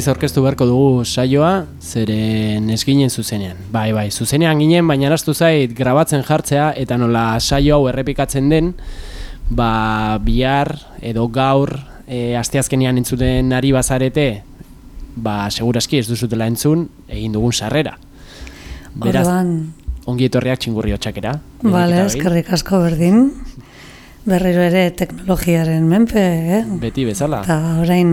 Berriz aurkeztu beharko dugu saioa, zeren ez ginen zuzenean. Bai, bai, zuzenean ginen, baina araztu zait grabatzen jartzea, eta nola saio hau errepikatzen den, ba, bihar edo gaur e, asteazkenean entzuten ari bazarete, ba, seguraski ez duzutela entzun, egin dugun sarrera. Beraz, Orduan, ongi etorriak txingurri hotxakera. bale, eskerrik asko berdin. Berriro ere teknologiaren menpe, eh? Beti bezala. Eta orain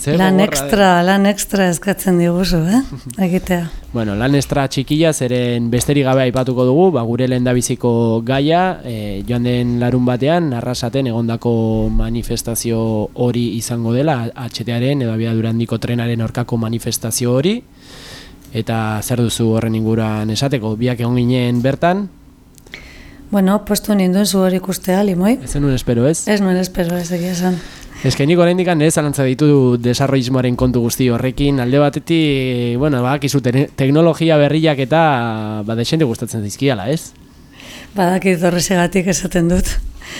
Zer lan extra, lan extra eskatzen diguzu, eh? Egitea. Bueno, lan estra txikia zeren besterik gabe aipatuko dugu, ba, gure lehendabiziko gaia, e, joan den larun batean, arrasaten egondako manifestazio hori izango dela, HTaren edo abiadurandiko trenaren aurkako manifestazio hori, eta zer duzu horren inguruan esateko, biak egon ginen bertan, Bueno, puestu ninduen zu hori ikustea, limoi? ez zenun espero ez? Ez nuen espero ez egia esan. Ez que nik oraindik nire zalantza ditu desarrollismoaren kontu guzti horrekin, alde batetik, bueno, badakizu te teknologia berriak eta ba, desente gustatzen dizkiala, ez? Badakit horrezegatik esaten dut.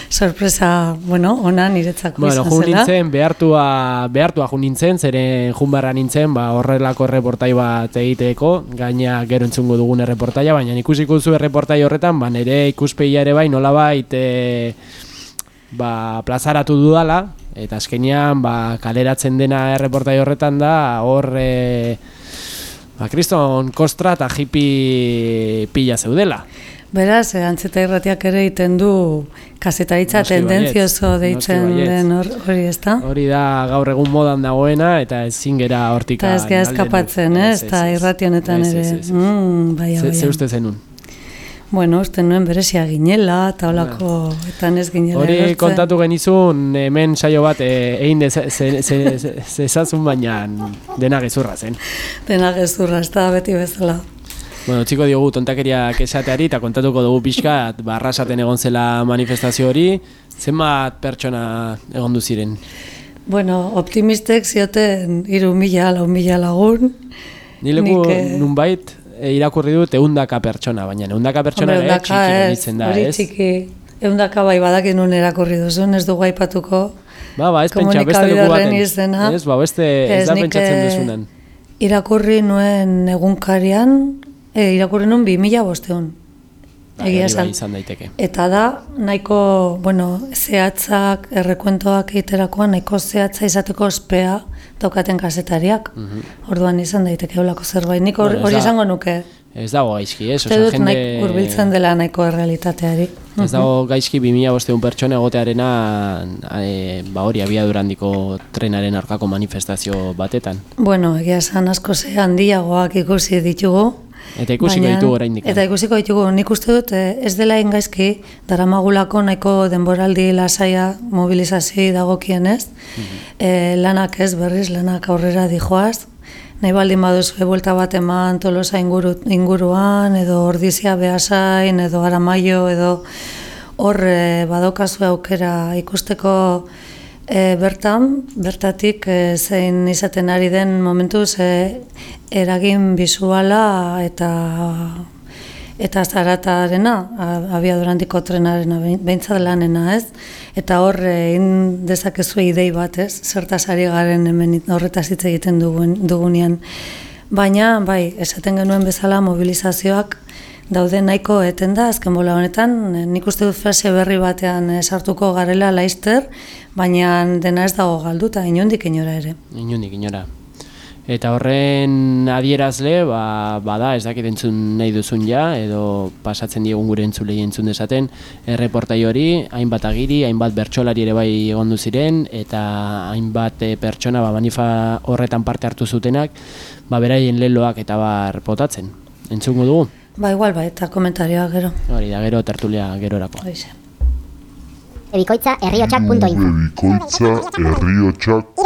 Sorpresa, bueno, ona niretzako Bueno, izan zela. nintzen, behartua, behartua jun nintzen, zeren jun barra nintzen, ba, horrelako erreportai bat egiteko, gaina gero entzungo dugun erreportaia, baina ikusiko zu erreportai horretan, ba, nire ikuspegia ere bai, nolabait, e, ba, plazaratu dudala, eta azkenean, ba, kaleratzen dena erreportai horretan da, hor, e, ba, kriston kostra eta hippie pila zeudela. Beraz, eh, antzeta irratiak ere egiten du kasetaritza baietz, deitzen den hor- hori, ezta? Hori da gaur egun modan dagoena eta ezin gera hortik Eta ez gara eskapatzen, ez? Eta irrati honetan Ez, ez, ere. ez, ez. Mm, baia, Ze, ze baia. uste zenun? Bueno, uste nuen berezia ginela, eta holako, eta ez ginela. Hori erortzen. kontatu genizun hemen saio bat eh, egin zezazun baina dena gezurra zen. Dena gezurra, ez da beti bezala. Bueno, txiko diogu tontakeriak esateari eta kontatuko dugu pixka barrasaten egon zela manifestazio hori. Zenbat pertsona egon du ziren? Bueno, optimistek zioten iru mila, lau mila lagun. Ni leku Nik, eh, nunbait e, irakurri dut eundaka pertsona, baina eundaka pertsona Hombre, ere eundaka txiki da, ez? txiki. Eundaka bai badakin nun erakurri duzun, ez dugu aipatuko. Ba, ba, ez pentsa beste leku baten. izena. Ez, ba, beste ez, Ez, da pentsatzen eh, duzunan. Irakurri nuen egunkarian, e, irakurri bi mila bosteun. Ba, Egia hori esan. bai izan daiteke. Eta da, nahiko, bueno, zehatzak, errekuentoak egiterakoan, nahiko zehatza izateko ospea daukaten kasetariak. Orduan izan daiteke olako zerbait. Nik. Bueno, hori da- esango nuke. Ez dago gaizki, ez? Osa, jende... nahi hurbiltzen dela nahiko errealitateari. Ez dago gaizki 2000 bosteun pertsona egotearena e, ba hori abiadurandiko trenaren arkako manifestazio batetan. Bueno, egia esan asko ze handiagoak ikusi ditugu. Eta ikusiko baina- ditugu oraindik. Eta ikusiko ditugu, nik uste dut eh, ez dela ingaizki, daramagulako nahiko denboraldi lasaia mobilizazioi dagokienez, e, lanak ez berriz, lanak aurrera dijoaz, nahi baldin baduzu buelta bat eman tolosa inguru, inguruan, edo ordizia behasain, edo aramaio, edo hor e, badokazu aukera ikusteko e, bertan, bertatik e, zein izaten ari den momentuz e, eragin bisuala eta eta zaratarena, a- abiadurandiko trenarena, behin- behintzat lanena, ez? Eta hor egin dezakezu idei bat, ez? Zertaz ari garen hemen horretaz hitz egiten dugun, dugunean. Baina, bai, esaten genuen bezala mobilizazioak daude nahiko eten da, azken bola honetan, eh, nik uste dut fase berri batean eh, sartuko garela laizter, baina dena ez dago galduta, inondik inora ere. Inundik inora. Eta horren adierazle, ba, bada, ez dakit entzun nahi duzun ja, edo pasatzen diegun gure entzulei entzun dezaten, erreportai hori, hainbat agiri, hainbat bertsolari ere bai egondu ziren, eta hainbat eh, pertsona ba, manifa horretan parte hartu zutenak, ba, beraien leloak eta bar potatzen. Entzungo dugu? Ba, igual, ba, eta komentarioak gero. Hori da, gero tertulia gerorako. Hoize. Ebikoitza herriotxak.info Bikoitza herriotxak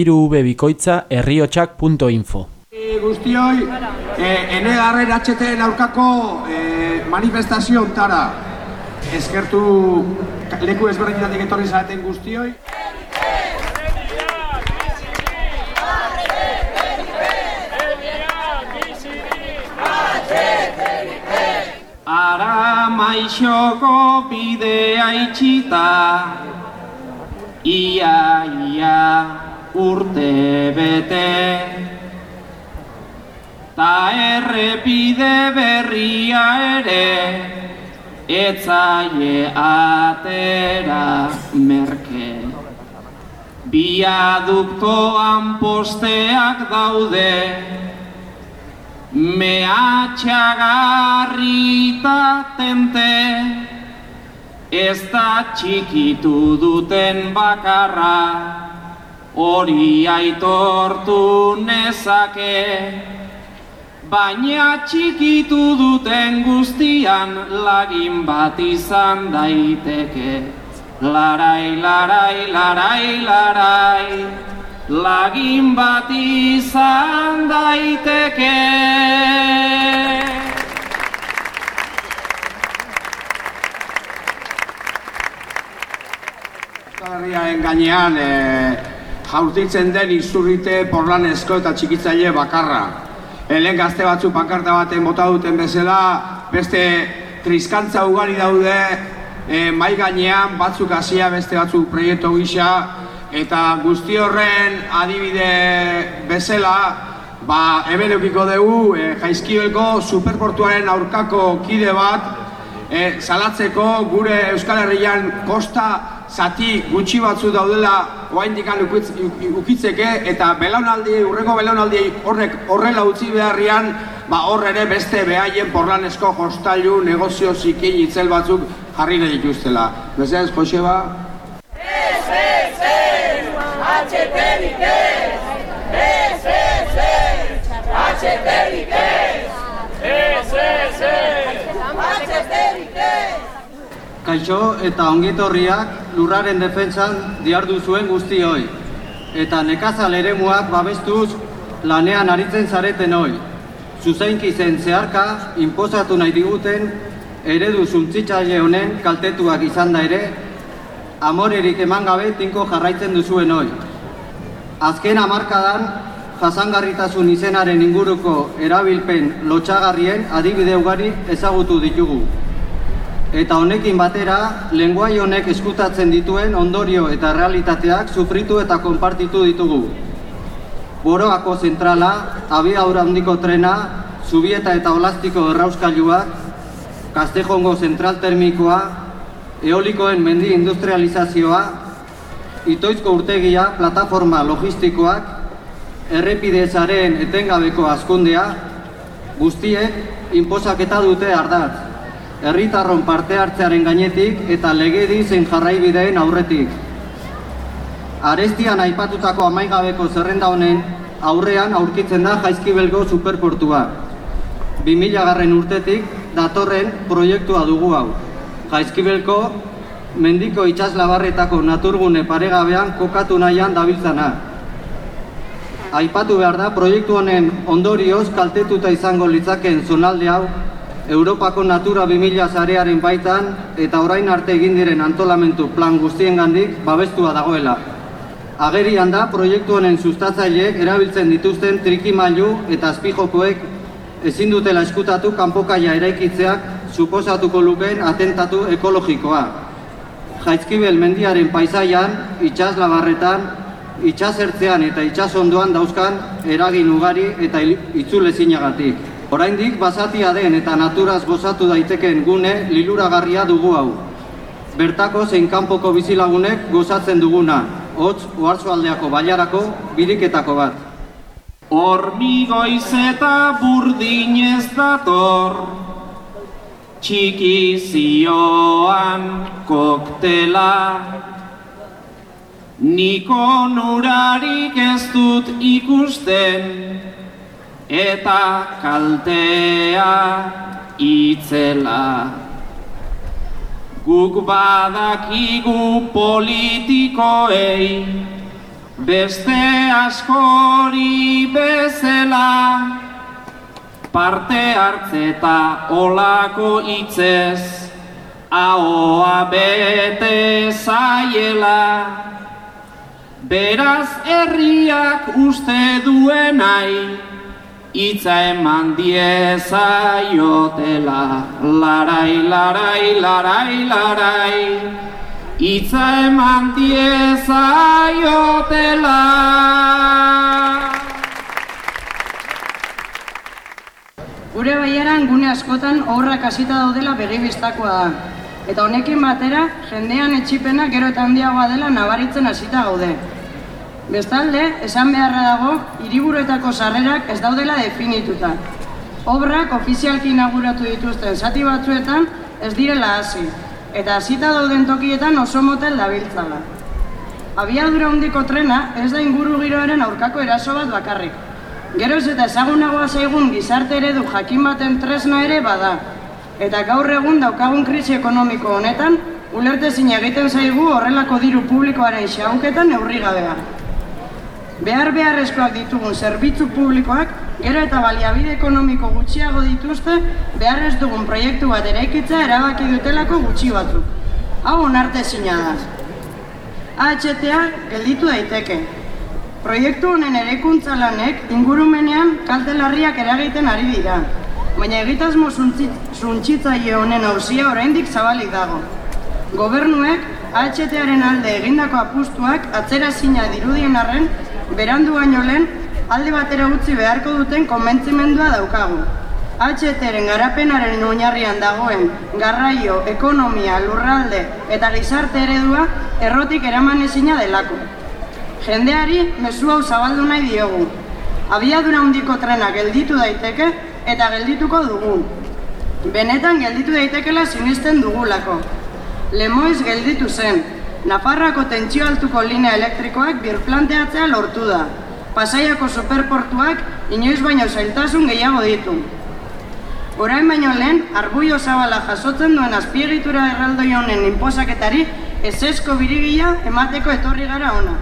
irubebikoitza herriotxak.info E, guztioi, e, ene garren HTN aurkako e, manifestazio ontara. Eskertu leku ezberdinetatik etorri zaten guztioi. Ara maixoko bidea itxita, ia ia urte bete. Ta errepide berria ere, etzaie atera merke. Biaduktoan posteak daude, mehatxagarrita tente, ez da txikitu duten bakarra, hori aitortu nezake. Baina txikitu duten guztian lagin bat izan daiteke. Larai, larai, larai, larai, lagin bat izan daiteke. Euskal gainean e, jaurtitzen den izurrite porlanezko eta txikitzaile bakarra. Helen gazte batzu pankarta baten bota duten bezala, beste triskantza ugari daude e, mai gainean batzuk hasia beste batzuk proiektu gisa eta guzti horren adibide bezala ba, hemen eukiko dugu e, jaizkibelko superportuaren aurkako kide bat e, salatzeko gure Euskal Herrian kosta zati gutxi batzu daudela oraindik ukitz, ukitzeke eta belaunaldi, urrengo belaunaldi horrek horrela utzi beharrian, ba hor ere beste behaien porlanesko hostailu negozio zikin itzel batzuk jarri nahi dituztela. Bezaz, Joseba? Kaixo eta ongitorriak lurraren defentsan diardu zuen guztioi. Eta nekazal eremuak babestuz lanean aritzen zareten hoi. Zuzainki zen zeharka, inpozatu nahi diguten, eredu zuntzitzaile honen kaltetuak izan da ere, amorerik eman gabe tinko jarraitzen duzuen hoi. Azken hamarkadan, jasangarritasun izenaren inguruko erabilpen lotxagarrien adibide ugari ezagutu ditugu. Eta honekin batera, lenguai honek eskutatzen dituen ondorio eta realitateak sufritu eta konpartitu ditugu. Boroako zentrala, abiaura handiko trena, zubieta eta olastiko errauskailuak, Kastejongo zentral termikoa, eolikoen mendi industrializazioa, itoizko urtegia, plataforma logistikoak, errepidezaren etengabeko azkundea, guztiek inposaketa dute ardatz herritarron parte hartzearen gainetik eta legedi zen jarraibideen aurretik. Arestian aipatutako amaigabeko zerrenda honen aurrean aurkitzen da Jaizkibelgo superportua. 2000 garren urtetik datorren proiektua dugu hau. Jaizkibelko mendiko itxaslabarretako naturgune paregabean kokatu nahian dabiltzana. Aipatu behar da, proiektu honen ondorioz kaltetuta izango litzaken zonalde hau Europako Natura 2000 zarearen baitan eta orain arte egin diren antolamentu plan guztiengandik babestua dagoela. Agerian da proiektu honen sustatzaileek erabiltzen dituzten trikimailu eta azpijokoek ezin dutela eskutatu kanpokaia eraikitzeak suposatuko lukeen atentatu ekologikoa. Jaizkibel mendiaren paisaian, itxaslabarretan, itxasertzean eta itxasondoan dauzkan eragin ugari eta itzulezinagatik. Oraindik basatia den eta naturaz gozatu daiteken gune liluragarria dugu hau. Bertako zein kanpoko bizilagunek gozatzen duguna, hotz ohartzualdeako bailarako biriketako bat. Hormigoiz eta burdin ez dator, txiki zioan koktela, niko nurarik ez dut ikusten, eta kaltea itzela. Guk badakigu politikoei, beste askori bezela, parte hartzeta olako itzez, ahoa bete zaiela. Beraz herriak uste duenai, Itza eman diezaiotela, larai, larai, larai, larai. Itza eman diezaiotela. Gure baiaran gune askotan horrak hasita daudela begibistakoa da. Eta honekin batera, jendean etxipena gero eta handiagoa dela nabaritzen hasita gaude. Bestalde, esan beharra dago, hiriburuetako sarrerak ez daudela definituta. Obrak ofizialki inauguratu dituzten zati batzuetan ez direla hasi, eta hasita dauden tokietan oso motel dabiltzala. Abiadura handiko trena ez da inguru giroaren aurkako eraso bat bakarrik. Geroz eta ezagunagoa zaigun gizarte eredu jakin baten tresna ere bada. Eta gaur egun daukagun krisi ekonomiko honetan, ulertezin egiten zaigu horrelako diru publikoaren xaunketan neurri gabea behar beharrezkoak ditugun zerbitzu publikoak, gero eta baliabide ekonomiko gutxiago dituzte, behar ez dugun proiektu bat eraikitza erabaki dutelako gutxi batzuk. Hau onarte zina da. AHTA gelditu daiteke. Proiektu honen erekuntza lanek ingurumenean kalte larriak eragiten ari dira, baina egitasmo suntzitzaile honen hausia oraindik zabalik dago. Gobernuek AHTaren alde egindako apustuak atzera zina dirudien arren berandu baino lehen alde batera utzi beharko duten konbentzimendua daukagu. HTren garapenaren oinarrian dagoen garraio, ekonomia, lurralde eta gizarte eredua errotik eraman ezina delako. Jendeari mezu hau zabaldu nahi diogu. Abiadura handiko trena gelditu daiteke eta geldituko dugu. Benetan gelditu daitekela sinisten dugulako. Lemoiz gelditu zen. Nafarrako tentsio altuko linea elektrikoak birplanteatzea lortu da. Pasaiako superportuak inoiz baino zailtasun gehiago ditu. Orain baino lehen, arguio zabala jasotzen duen azpiegitura erraldoi honen inposaketari esesko birigila emateko etorri gara ona.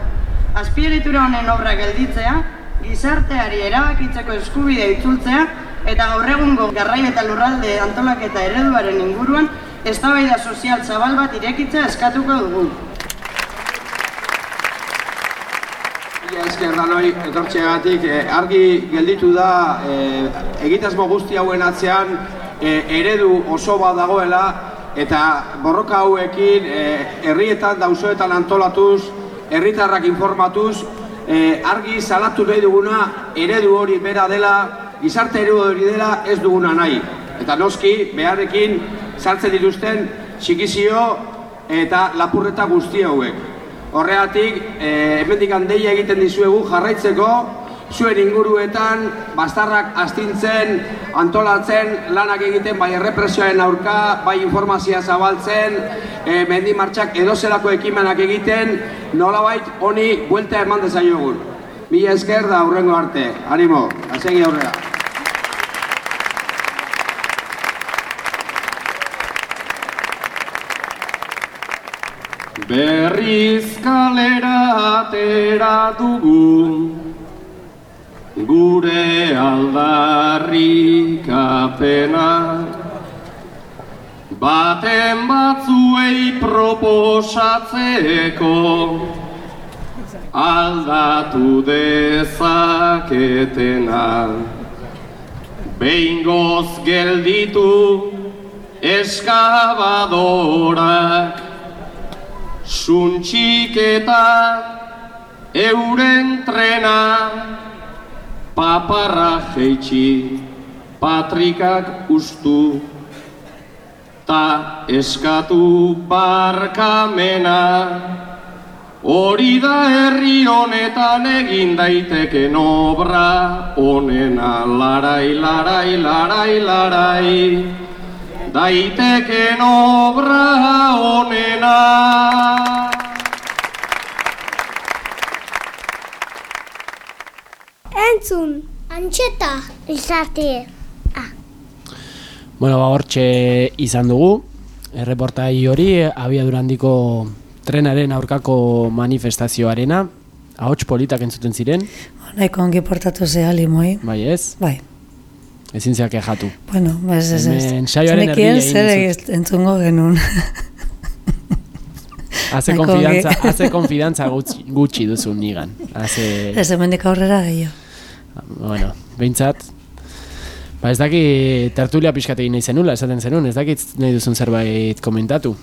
Azpiegitura honen obra gelditzea, gizarteari erabakitzeko eskubidea itzultzea eta gaur egungo garraio eta lurralde antolaketa ereduaren inguruan eztabaida sozial zabal bat irekitzea eskatuko dugu. Esker danoi etortxeagatik, eh, argi gelditu da eh, egitasmo guzti hauen atzean eh, eredu oso bat dagoela eta borroka hauekin herrietan dauzoetan antolatuz, herritarrak informatuz, eh, argi salatu nahi duguna eredu hori bera dela, gizarte eredu hori dela ez duguna nahi. Eta noski, beharrekin sartzen dituzten txikizio eta lapurreta guzti hauek. Horregatik, eh, hemendik handeia egiten dizuegu jarraitzeko, zuen inguruetan, bastarrak astintzen, antolatzen, lanak egiten, bai errepresioaren aurka, bai informazioa zabaltzen, eh, mendi martxak edozelako ekimenak egiten, nolabait honi buelta eman dezaiogun. Mila esker da aurrengo arte, animo, asegi aurrera. Berriz kalera atera dugu. Gure aldarrikapena Baten batzuei proposatzeko Aldatu dezaketena. Behingoz gelditu eskabadorak Suntxiketa euren trena paparra jeitsi patrikak ustu ta eskatu barkamena. Hori da herri honetan egin daiteken obra honena larai larai larai larai daiteken obra honena. Entzun, antxeta, izate. Bueno, ba, hortxe izan dugu, erreportai hori, abiadura handiko trenaren aurkako manifestazioarena, ahots politak entzuten ziren, Nahiko ongi portatu zea limoi. bai ez? Bai. Ezin zeak ejatu. Bueno, ez ez ez. Hemen saioaren erdia egin entzungo genuen. Haze konfidantza, haze konfidantza gutxi, gutxi duzu nigan. Haze, Ez hemendik aurrera gehiago. bueno, behintzat, ba ez daki tertulia pixkat egin nahi zenula, esaten zenun, ez dakit nahi duzun zerbait komentatu.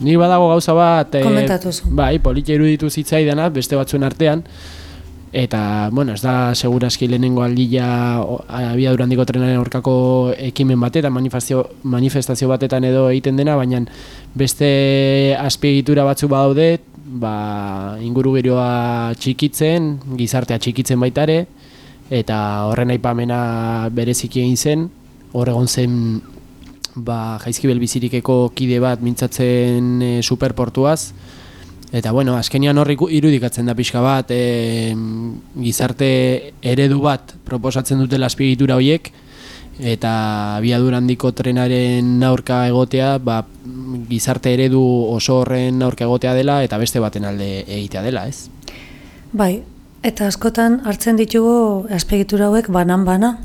Ni badago gauza bat, eh, Komentatu zu. bai, politia iruditu zitzaidana, beste batzuen artean, eta, bueno, ez da seguraski lehenengo aldila o- abiadura handiko trenaren aurkako ekimen batetan, manifestazio, manifestazio batetan edo egiten dena, baina beste azpiegitura batzu badaude, ba, inguru giroa txikitzen, gizartea txikitzen baitare, eta horren aipamena bereziki egin zen, hor egon zen ba, jaizkibel bizirikeko kide bat mintzatzen e, superportuaz, Eta bueno, azkenian horri irudikatzen da pixka bat, e, gizarte eredu bat proposatzen dutela azpiegitura horiek, eta abiadura handiko trenaren aurka egotea, ba, gizarte eredu oso horren aurka egotea dela, eta beste baten alde egitea dela, ez? Bai, eta askotan hartzen ditugu azpegitura hauek banan-bana.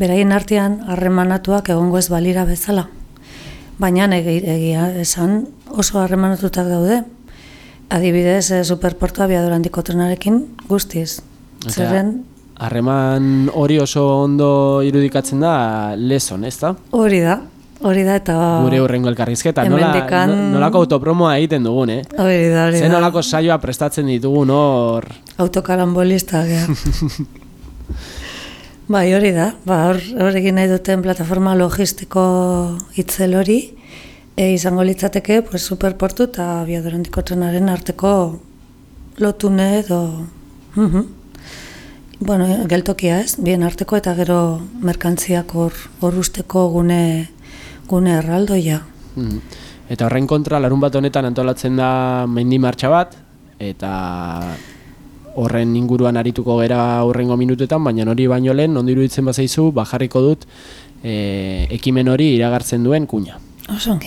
Beraien artean harremanatuak egongo ez balira bezala. Baina egi- egia esan oso harremanatutak daude. Adibidez, eh, superportua abiadura handiko trenarekin guztiz. Zerren Harreman hori oso ondo irudikatzen da leson, ez da? hori da, hori da eta... Gure hurrengo elkarrizketa, nola, no- nolako autopromoa egiten dugun, eh? Hori da, hori Zer da. nolako saioa prestatzen ditugun hor... Autokarambolista, gea. bai, hori da. Ba, hor, hor egin nahi duten plataforma logistiko itzel hori, e, izango litzateke pues, superportu eta abiadurantiko trenaren arteko lotune edo... Mhm. Bueno, eh, geltokia ez, bien arteko eta gero merkantziak hor hor usteko gune, gune erraldoia. Mhm. Eta horren kontra, larun bat honetan antolatzen da mendi martxa bat, eta horren inguruan arituko gera horrengo minutetan, baina hori baino lehen, ondo iruditzen bazaizu, bajarriko dut e, ekimen hori iragartzen duen kuña. Oso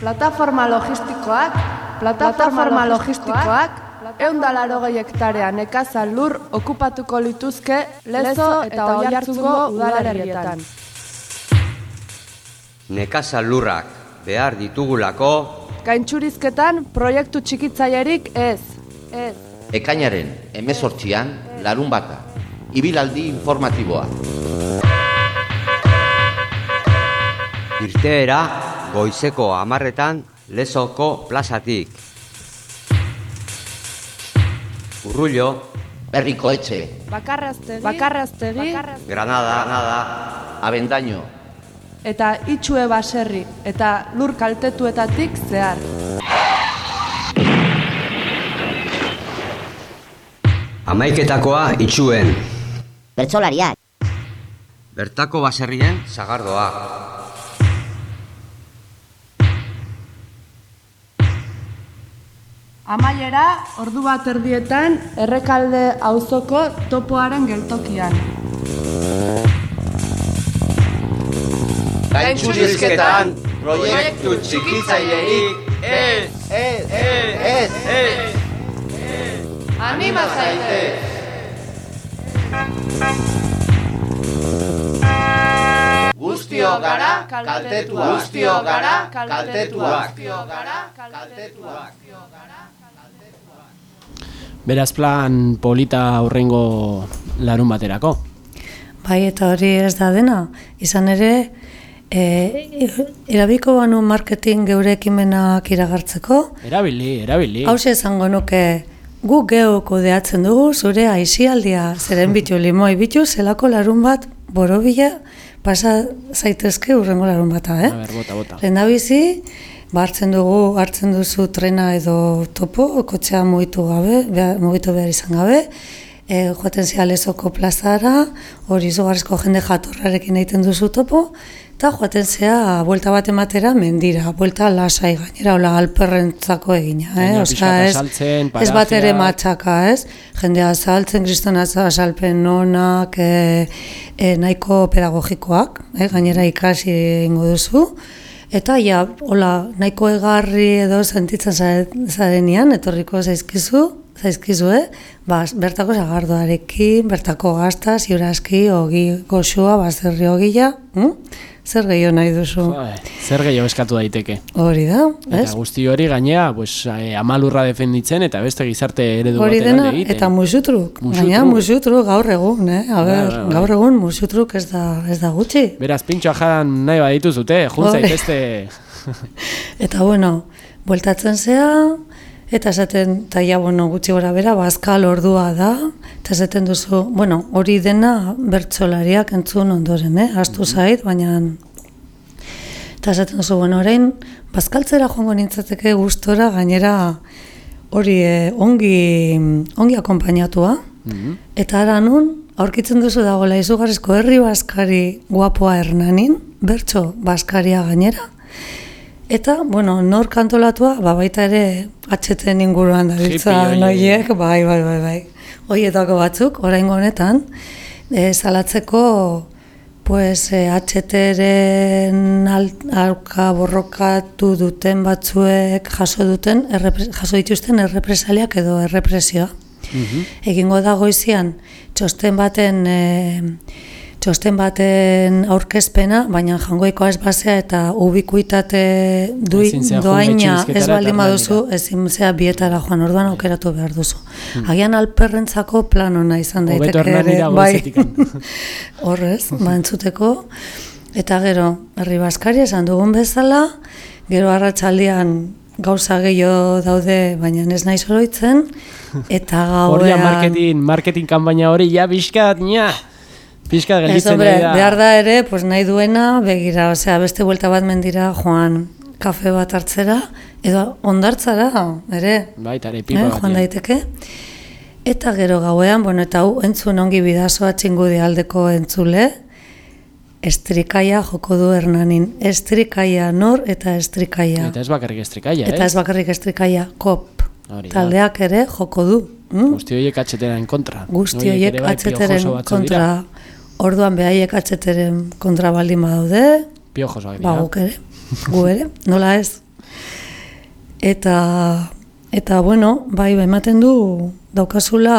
Plataforma logistikoak, plataforma logistikoak, eundalaro hektarea nekazal lur okupatuko lituzke lezo eta oiartzuko udalerrietan. Nekazal lurrak behar ditugulako Gaintxurizketan proiektu txikitzailerik ez. Ez. Ekainaren emezortzian larun bata, ibilaldi informatiboa. irteera goizeko amarretan lezoko plazatik. Urrullo, Berriko etxe, Bakarraztegi, bakarraztegi, Granada, Granada, abendaino, eta itxue baserri, eta lur kaltetuetatik zehar. amaiketakoa itxuen. Bertsolariak. Bertako baserrien zagardoa. Amaiera, ordu bat erdietan, errekalde auzoko topoaren geltokian. gaintxurizketan proiektu txikitzailerik ez, ez, ez, ez, Anima zaite! Guztio gara kaltetuak, guztio gara kaltetuak. Beraz plan polita aurrengo larun baterako. Bai, eta hori ez da dena. Izan ere, e, erabiko banu marketing geure ekimenak iragartzeko, Erabili, erabili. Hau esango nuke, gu geu kudeatzen dugu zure aisialdia, zeren bitu limoi bitu, zelako larun bat, borobila, pasa zaitezke urrengo larun bata, eh? A ber, bota, bota. Lehendabizi, ba hartzen dugu, hartzen duzu trena edo topo, kotxea mugitu gabe, behar, mugitu behar izan gabe, e, joaten zea lezoko plazara, hori izugarrizko jende jatorrarekin egiten duzu topo, eta joaten zea buelta bat ematera mendira, buelta lasai gainera, hola alperrentzako egina, eh? Pixka ez, saltzen, ez bat ere matxaka, ez? Jendea saltzen, kristona azalpen onak, e, e, nahiko pedagogikoak, eh? gainera ikasi ingo duzu, eta ja, hola, nahiko egarri edo sentitzen zare- zarenean, etorriko zaizkizu, zaizkizue, ba, bertako zagardoarekin, bertako gazta, ziurazki, ogi goxua, baserri ogila, hm? Zer gehiago nahi duzu? Bai, Zer gehiago eskatu daiteke. Hori da, ez? Eta guzti hori gainea, pues, eh, amalurra defenditzen eta beste gizarte eredu Hori dena, egiten. eta musutruk, Musutruk. gaina musutruk gaur egun, eh? A ber, bai, bai. gaur egun musutruk ez da, ez da gutxi. Beraz, pintxoa jadan nahi baditu zute, jun Hori. zaitezte... Eta bueno, bueltatzen zea, eta esaten, eta ja, bueno, gutxi gora bera, bazkal ordua da, eta esaten duzu, bueno, hori dena bertsolariak entzun ondoren, eh? Astu zait, baina Eta esaten duzu, bueno, orain, bazkaltzera joango nintzateke gustora gainera hori eh, ongi, ongi akompainatua. Eta ara nun, aurkitzen duzu dagoela izugarrizko herri baskari guapoa hernanin, bertso baskaria gainera. Eta, bueno, nor kantolatua, ba, baita ere atxeten inguruan da horiek. noiek, bai, bai, bai, bai. Hoietako batzuk, oraingo honetan, e, salatzeko pues eh, HTren alka borrokatu duten batzuek jaso duten errepre- jaso dituzten errepresaliak edo errepresioa. Egingo da goizian txosten baten e, txosten baten aurkezpena, baina jangoikoa ez basea eta ubikuitate dui, doaina ez baldin baduzu, ezin zea bietara joan, orduan aukeratu behar duzu. Agian alperrentzako plan ona izan daiteke Hernanira bai. Horrez, ba entzuteko. Eta gero, herri baskari esan dugun bezala, gero arratsaldean gauza gehiago daude, baina ez naiz oroitzen, eta Hori gauean... marketing, marketing kanpaina hori, ja, bizkat, nia, Ez, gelditzen ari da. behar da ere, pues nahi duena, begira, osea, beste buelta bat mendira joan kafe bat hartzera, edo ondartzara, ere, Baita ere, eh, pipa bat. joan daiteke. Eta gero gauean, bueno, eta hau entzun ongi bidazoa txingudi aldeko entzule, estrikaia joko du Hernanin. Estrikaia nor eta estrikaia. Eta ez bakarrik estrikaia, Eta ez ez? bakarrik estrikaia, kop. Hori. Taldeak ere joko du. Mm? Guzti horiek atxeteren kontra. Guzti Horiek bai batzuk kontra. Orduan behaiek atzeteren kontra baldin badaude, Piojosoak ba dira. guk ere, gu ere, nola ez. Eta, eta bueno, bai, bai, ematen du daukazula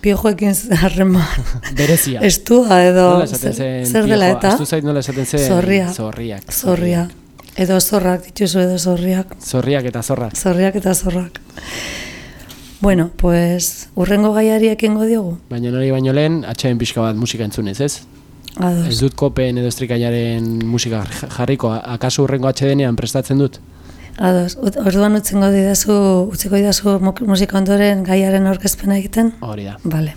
piojoekin harreman Berezia. estua edo zer, zer dela eta Astu zait nola esaten zen zorria, zorriak. zorria, edo zorrak dituzu edo zorriak, Zorriak eta zorrak. zorriak eta zorrak. Bueno, pues, urrengo gaiari ekingo diogu. Baina hori baino lehen, atxeen pixka bat musika entzunez, ez? Ados. Ez dut kopen edo estrikaiaren musika jar- jarriko, akaso urrengo atxedenean prestatzen dut? Ados, orduan utziko didazu, utziko didazu mu- musika ondoren gaiaren aurkezpena egiten? Hori da. Vale.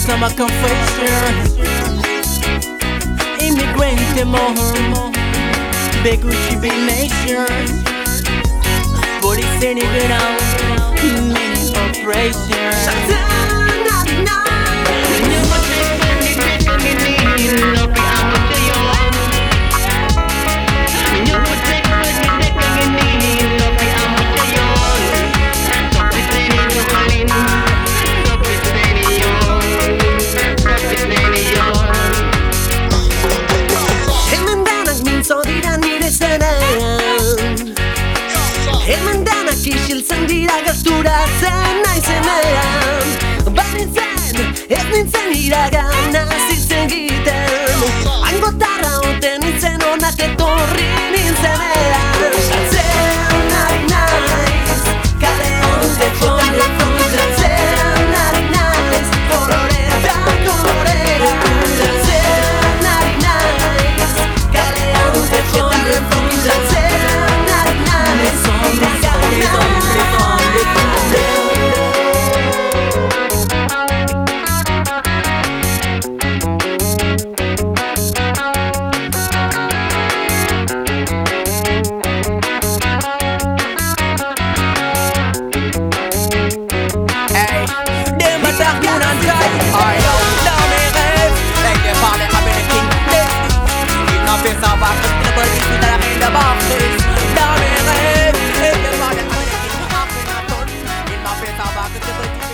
It's not my confession Immigrante more Big Gucci Big Nation. Body standing around Many oppression Shazam, not, not gerturatzen naizenean Banitzen, ez nintzen iragan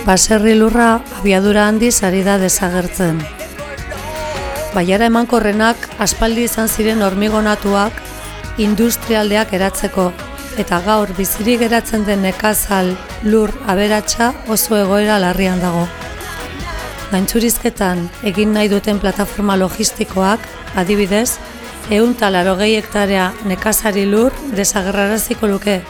Baserri lurra abiadura handiz ari da desagertzen. Baiara emankorrenak aspaldi izan ziren hormigonatuak industrialdeak eratzeko eta gaur bizirik geratzen den nekazal lur aberatsa oso egoera larrian dago. Gaintzurizketan egin nahi duten plataforma logistikoak, adibidez, ehun eta larogei hektarea nekazari lur desagerraraziko luke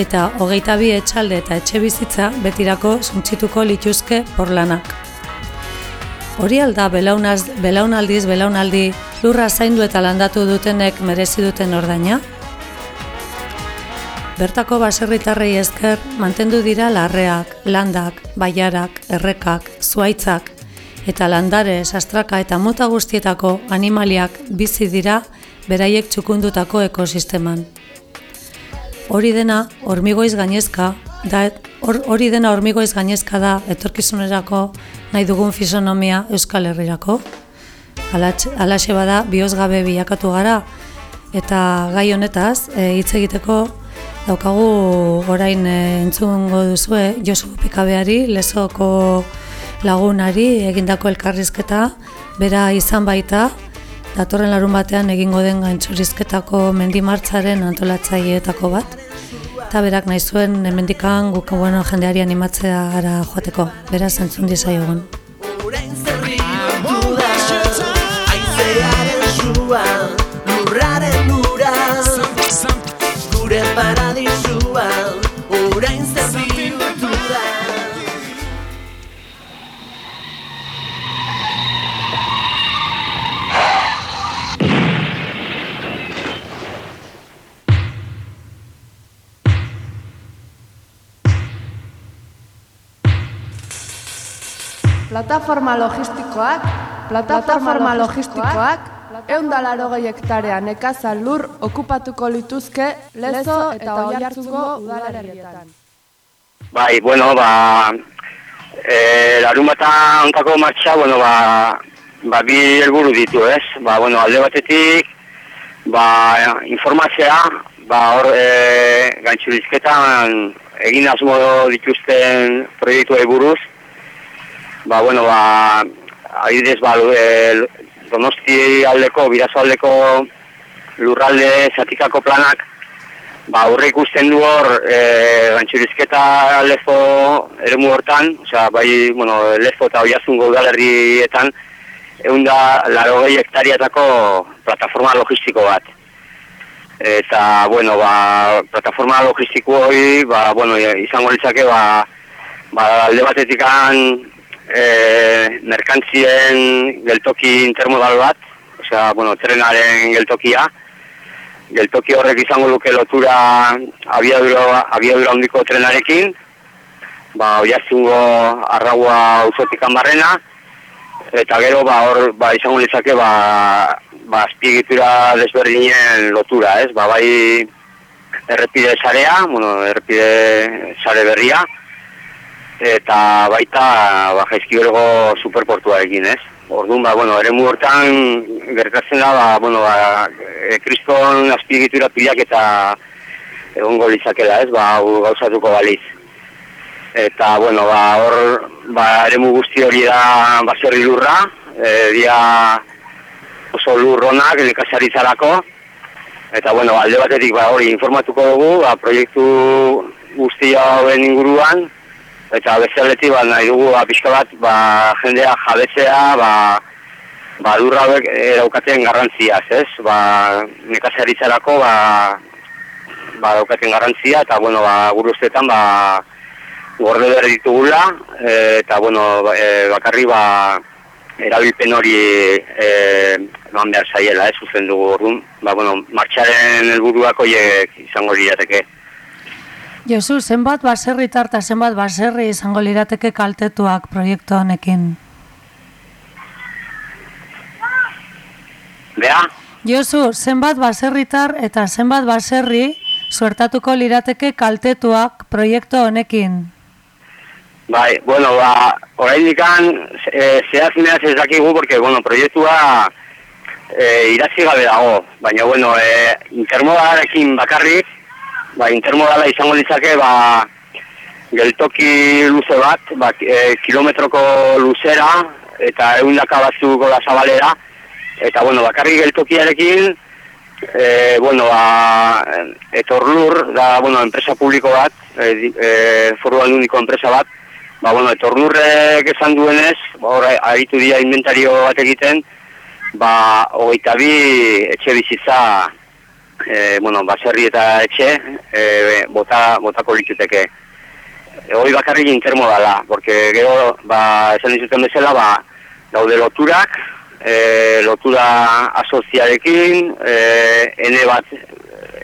eta hogeita bi etxalde eta etxe bizitza betirako suntzituko lituzke porlanak. Hori alda belaunaz, belaunaldiz belaunaldi lurra zaindu eta landatu dutenek merezi duten ordaina? Bertako baserritarrei esker mantendu dira larreak, landak, baiarak, errekak, zuaitzak eta landare, sastraka eta mota guztietako animaliak bizi dira beraiek txukundutako ekosisteman. Hori dena hormigoiz gainezka da hor- hori dena hormigoiz gainezka da etorkizunerako nahi dugun fisonomia Euskal Herrirako. Alatxe alaxe bada bioz gabe bilakatu gara eta gai honetaz e, hitz egiteko daukagu orain e, entzungo duzue Josu Pikabeari lezoko lagunari egindako elkarrizketa bera izan baita datorren larun batean egingo den gaintzurizketako mendimartzaren antolatzaileetako bat eta berak nahi zuen hemendikan guk bueno, jendeari animatzea gara joateko. Beraz entzun dizaiogun sua, lurraren ura. Gure paradisua, Plataforma logistikoak, plataforma logistikoak, eun da larogei hektarea nekazal lur okupatuko lituzke lezo eta oiartzuko udalerrietan. Bai, bueno, ba, e, larun bata ontako martxa, bueno, ba, ba, bi helburu ditu, ez? Ba, bueno, alde batetik, ba, informazioa, ba, hor, e, gaintxurizketan egin asmo dituzten proiektuei buruz, ba, bueno, ba, adibidez, ba, e, donosti aldeko, birazo aldeko lurralde zatikako planak, ba, horre ikusten du hor, e, gantxurizketa lefo eremu hortan, osea, bai, bueno, lefo eta oiazungo udalerrietan, egun da, laro gehi hektariatako plataforma logistiko bat. Eta, bueno, ba, plataforma logistiko hori, ba, bueno, izango litzake, ba, ba, alde batetikan e, merkantzien geltoki intermodal bat, osea, bueno, trenaren geltokia, geltoki horrek izango luke lotura abiadura, abiadura handiko trenarekin, ba, oiazungo arraua usotikan barrena, eta gero ba, hor ba, izango litzake ba, ba, azpiegitura desberdinen lotura, ez? Ba, bai errepide sarea, bueno, errepide sare berria, eta baita ba, jaizkibergo superportuarekin, ez? Orduan, ba, bueno, eremu hortan gertatzen da, ba, bueno, ba, e, kriston azpiegitura pilak eta egongo litzakela, ez? Ba, gauzatuko baliz. Eta, bueno, ba, hor, ba, eremu guzti hori da baserri lurra, e, dia oso lurronak, nekazaritzarako, eta, bueno, alde batetik, ba, hori informatuko dugu, ba, proiektu guztia hauen inguruan, eta beste aldetik, ba, nahi dugu, ba, bat, ba, jendea jabetzea, ba, ba, lurra hauek daukaten garrantziaz, ez? Ba, nekazaritzarako, ba, ba, daukaten garrantzia, eta, bueno, ba, gure ustetan, ba, gorde behar ditugula, e, eta, bueno, ba, e, bakarri, ba, erabilpen hori e, eman behar zaiela, ez, zuzen dugu orduan. Ba, bueno, martxaren helburuak horiek izango lirateke. Josu, zenbat baserritar eta zenbat baserri izango lirateke kaltetuak proiektu honekin? Bea? Josu, zenbat baserritar eta zenbat baserri suertatuko lirateke kaltetuak proiektu honekin? Bai, bueno, ba, orain dikan, e, zehazmeaz ez dakigu, porque, bueno, proiektua e, idatzi gabe dago, baina, bueno, e, intermodalarekin bakarrik, ba, intermodala izango litzake, ba, geltoki luze bat, ba, e, kilometroko luzera, eta eundaka batzuko da zabalera, eta, bueno, bakarrik geltokiarekin, e, bueno, ba, etorlur, da, bueno, enpresa publiko bat, e, e, foru alduniko enpresa bat, ba, bueno, etorlurrek esan duenez, ba, hor, aritu dira inventario bat egiten, ba, hogeita bi etxe bizitza, e, bueno, baserri eta etxe, e, bota, botako lituteke. E, hoi bakarrik intermodala, porque gero, ba, esan dizuten bezala, ba, daude loturak, e, lotura asoziarekin, e, ene bat,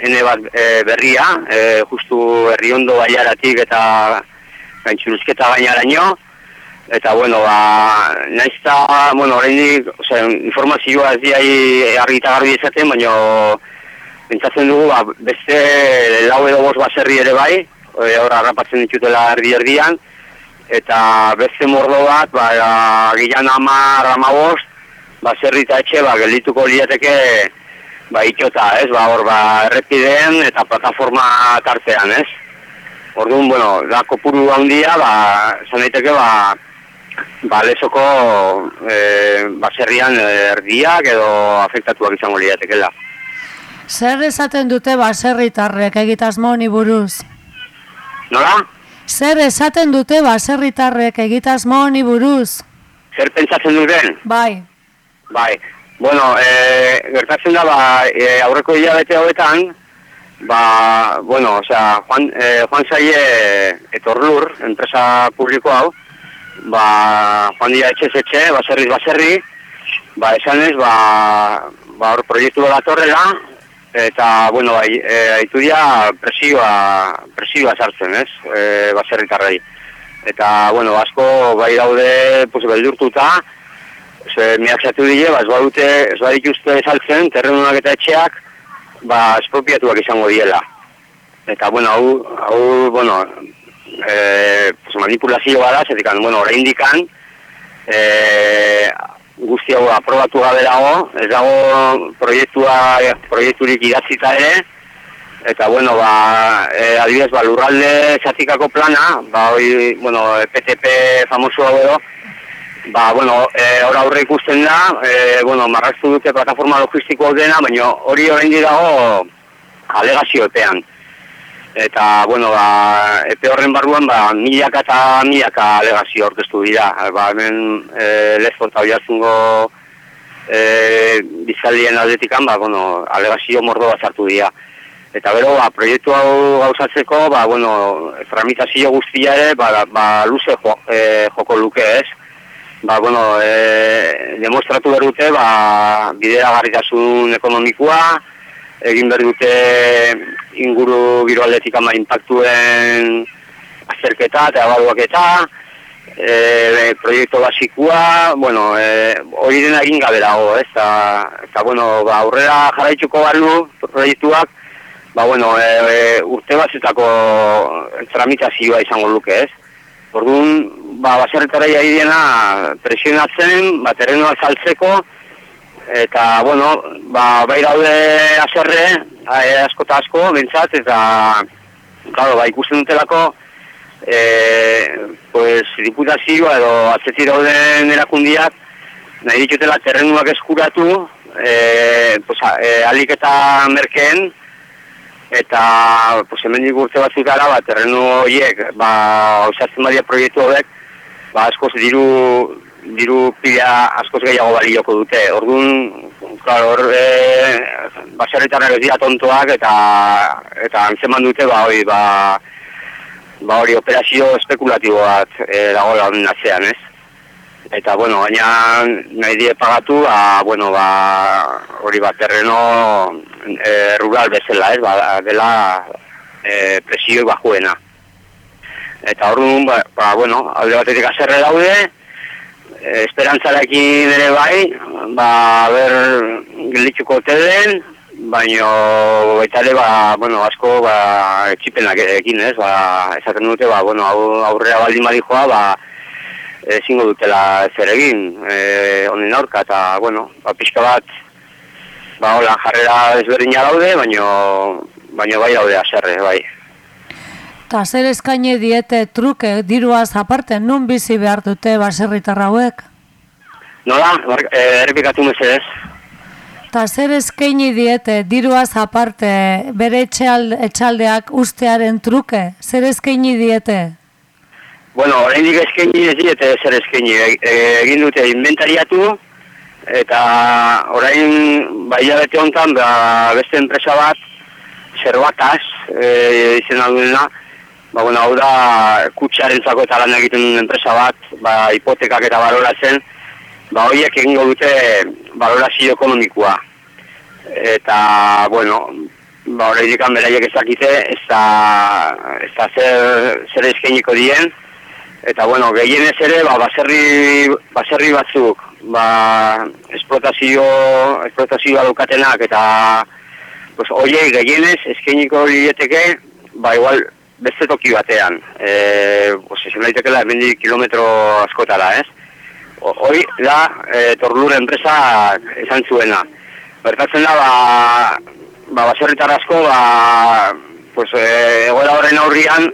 ene bat e, berria, e, justu herriondo baiaratik eta gaintxuruzketa gainaraino, eta bueno, ba, naiz eta, bueno, oraindik, osea, informazioa ez diai argita garbi esaten, baina pentsatzen dugu, ba, beste lau edo bost baserri ere bai, e, hor harrapatzen ditutela erdi erdian, eta beste mordo bat, ba, gilan amar, amabost, ba, zerrita etxe, ba, geldituko liateke, ba, itxota, ez, ba, hor, ba, errepideen eta plataforma tartean, ez. Orduan, bueno, da kopuru handia, ba, zan daiteke, ba, ba, lesoko e, baserrian erdiak edo afektatuak izango liatekela. Zer esaten dute baserritarrek egitasmo honi buruz? Nola? Zer esaten dute baserritarrek egitasmo honi buruz? Zer pentsatzen duten? Bai. Bai. Bueno, e, gertatzen da, ba, e, aurreko hilabete hauetan, ba, bueno, osea, Juan, e, Juan Saie etorlur, enpresa publiko hau, ba, Juan Dia etxe etxe, baserriz baserri, ba, esan ez, ba, ba, hor proiektu bat atorrela, eta, bueno, ba, e, haitu dia presioa, presioa sartzen, ez, e, baserritarrei. Eta, bueno, asko bai daude, pues, beldurtuta, ze miatzatu dile, ba, ez badute, ez badituzte saltzen, terrenuak eta etxeak, ba, espropiatuak izango diela. Eta, bueno, hau, hau, bueno, e, pues, manipulazio gara, zetik, bueno, orain dikan, e, guzti hau aprobatu gabe dago, ez dago proiektua, proiekturik idatzita ere, eta, bueno, ba, e, adibidez, ba, lurralde zatikako plana, ba, hoi, bueno, PTP famoso hau edo, Ba, bueno, e, hor aurre ikusten da, e, bueno, marraztu dute plataforma logistiko hau dena, baina hori orain dago alegazio epean. Eta, bueno, ba, epe horren barruan, ba, milaka eta milaka alegazio orkestu dira. Ba, hemen e, lesbo eta oiazungo e, bizaldien aldetikan, ba, bueno, alegazio mordo bat sartu dira. Eta bero, ba, proiektu hau gauzatzeko, ba, bueno, tramitazio guztia ere, ba, ba luze jo, e, joko luke ez ba, bueno, e, demostratu behar dute, ba, bidea garritasun ekonomikoa, egin behar dute inguru giroaldetik ama impactuen azerketa eta abaduak eta, e, proiektu basikoa, bueno, e, hori dena egin gabe dago, ez, eta, eta, bueno, ba, aurrera jarraituko balu proiektuak, ba, bueno, e, e, urte batzetako tramitazioa izango luke, ez, Orduan, ba, baserretara jai diena presionatzen, ba, terrenoa saltzeko, eta, bueno, ba, bai daude azerre, e, asko eta asko, bintzat, eta, claro, ba, ikusten dutelako, e, pues, diputazioa edo atzeti dauden erakundiak, nahi ditutela terrenuak eskuratu, e, pues, e, alik eta merkeen, eta pues hemen urte batzuk gara, ba, terrenu horiek, ba, osatzen badia proiektu horiek, ba, askoz diru, diru pila askoz gehiago balioko dute. Orduan, claro, hor, e, baserritarrak ez dira tontoak, eta, eta antzeman dute, ba, hori, ba, ba, hori operazio espekulatibo bat e, dago lan natzean, ez? Eta, bueno, baina nahi die pagatu, ba, bueno, ba, hori bat terreno e, rural bezala, ez, ba, dela e, presio bajuena. Eta hori, ba, ba, bueno, alde batetik azerre daude, esperantzarekin ere bai, ba, ber, gilditzuko ote den, baina baita ere, ba, bueno, asko, ba, etxipenak ekin, ez, ba, esaten dute, ba, bueno, aurrea baldin badijoa, ba, ezingo dutela zer egin e, honen aurka eta bueno, ba, pixka bat ba, hola, jarrera desberdina daude, baino, baino bai daude aserre, bai. Eta zer eskaini diete truke diruaz aparte, nun bizi behar dute baserritarra hauek? Nola, e, errepikatu mesedez. Eta zer eskaini diete diruaz aparte bere etxaldeak ustearen truke? Zer eskaini diete? Bueno, oraindik eskaini ez diete zer eskaini. E, e, egin dute inventariatu eta orain baia bete hontan ba, beste enpresa bat zerbataz e, izena duena ba, bueno, hau da kutsaren zako eta lan egiten enpresa bat ba, hipotekak eta baloratzen ba, horiek egingo dute balorazio ekonomikoa. Eta bueno ba, horrein dikan beraiek ezakite ez da, ez da zer, zer eskainiko dien. Eta bueno, gehienez ere, ba, baserri, baserri batzuk, ba, esplotazio, esplotazioa daukatenak, eta pues, oie gehienez, eskeniko lieteke, ba, igual, beste toki batean. E, pues, izan daitekela hemendik kilometro askotara, ez? Hoi da, e, torlur enpresa esan zuena. Bertatzen da, ba, ba baserritar asko, ba, pues, e, egoera horren aurrian,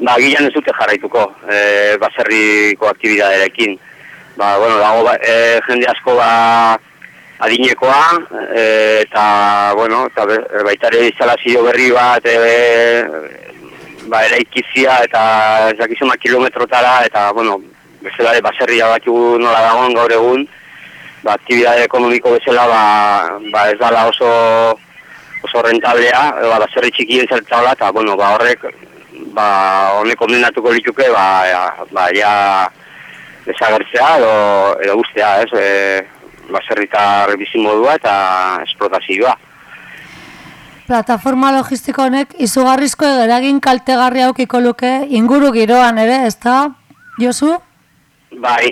ba, gilan ez dute jarraituko, e, baserriko aktibidaderekin. Ba, bueno, dago ba, e, jende asko ba, adinekoa, e, eta, bueno, eta be, baita ere instalazio berri bat, e, ba, eraikizia eta ez dakizuma kilometrotara, eta, bueno, bezala ere baserria bakigu nola dagoen gaur egun, ba, aktibidade ekonomiko bezala, ba, ba ez dala oso oso rentablea, ba, baserri txikien zertzaola, eta, bueno, ba, horrek, ba, honek kondenatuko lituke, ba, ja, ba, ja, desagertzea edo, edo guztea, ez, e, baserritar bizimodua eta esplotazioa. Plataforma logistiko honek izugarrizko eragin kaltegarri aukiko luke inguru giroan ere, ezta? Josu? Bai,